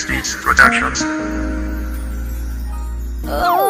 60s Productions. Oh.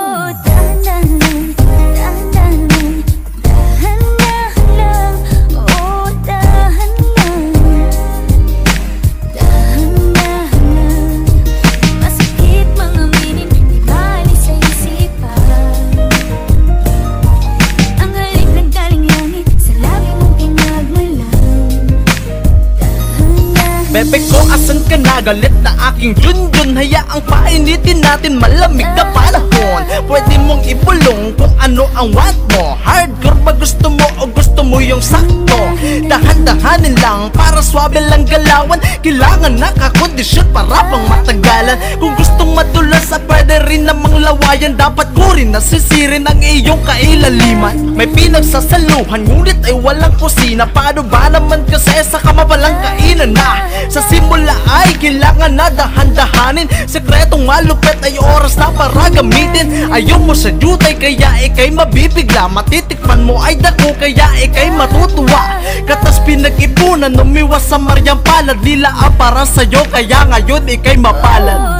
Bebe ko, asan ka na? Galit na aking junjun. Hayaang painitin natin malamig na panahon. Pwede mong ibulong kung ano ang want mo. Hardcore ba gusto mo o gusto mo yung sakto? Dahan-dahanin lang para swabe lang galawan. Kailangan nakakondisyon para pang matagalan. Kung gustong madulas sa pwede rin namang lawayan Dapat ko rin nasisirin ang iyong kailaliman. May pinagsasaluhan ngunit ay walang kusina. Paano ba naman kasi sa kamabalang kainan na? Sa simula ay kailangan na dahan-dahanin. Sekretong malupet ay oras na para gamitin. Ayaw mo sa jutay kaya ikay mabibigla. Matitikman mo ay dako kaya ikay matutuwa. Katas pinag-ipunan umiwas sa maryang palad Lila ah, para sa'yo kaya ngayon ikay mapalad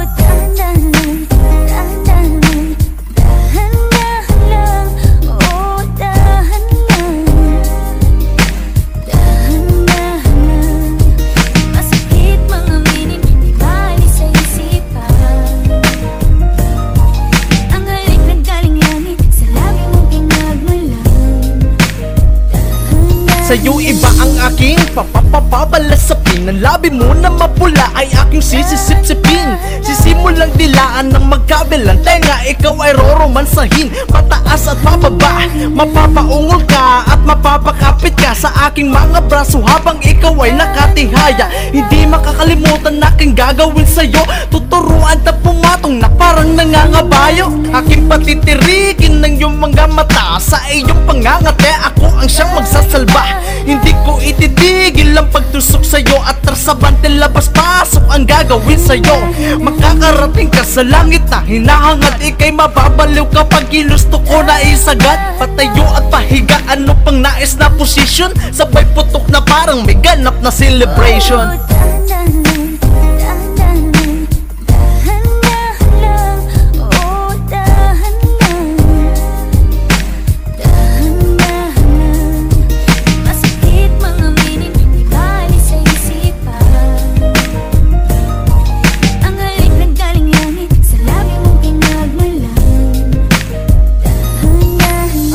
Sa'yo iba ang aking papapapabalasapin Ang labi mo na mapula ay aking sisisip-sipin. Sisimulang dilaan ng magkabilang tenga Ikaw ay roromansahin. Pataas at pababa Mapapaungol ka at mapapakapit ka Sa aking mga braso. Habang ikaw ay nakatihaya Hindi makakalimutan aking gagawin sa'yo. Tuturuan na pumatong na parang nangangabayo Aking patitirikin ng iyong mga mata. Sa iyong pangangate ako ang siyang magsasalba. Hindi ko ititigil ang pagtusok sa'yo At trasabante labas-pasok ang gagawin sa'yo. Makakarating ka sa langit na hinahangad Ika'y mababaliw kapag ginusto ko na isagad Patayo at pahiga ano pang nais na posisyon? Sabay putok na parang may ganap na celebration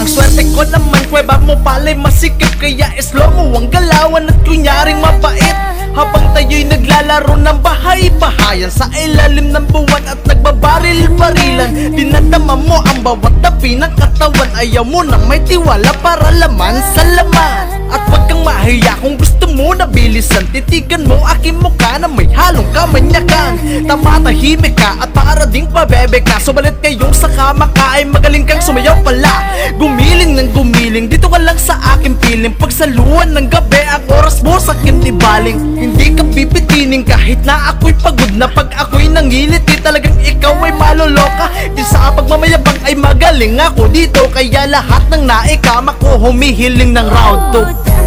Ang swerte ko naman Kuweba mo pala'y masikip. Kaya slow mo ang galawan At kunyaring mapait Habang tayo'y naglalaro ng bahay-bahayan Sa ilalim ng buwan At nagbabaril-barilan Dinadama mo ang bawat tabi ng katawan Ayaw mo nang may tiwala Para laman sa laman. At kang mahiya Kung gusto mo na bilisan. Titigan mo aking mukha Na may halong kamanyakan. Tamatahimik ka At para ding pabebe ka. Subalit ngayong sa kama ka Ay magaling kang sumayaw pala. Gumiling ng gumiling Dito ka lang sa aking piling. Pagsaluan ng gabi Ang oras mo sa akin ibaling Hindi ka pipitinin Kahit na ako'y pagod na. Pag ako'y nangiliti Talagang ikaw ay maloloka. Di sa pagmamayabang ay magaling ako dito. Kaya lahat ng naikama ko Humihiling ng round 2 Oh,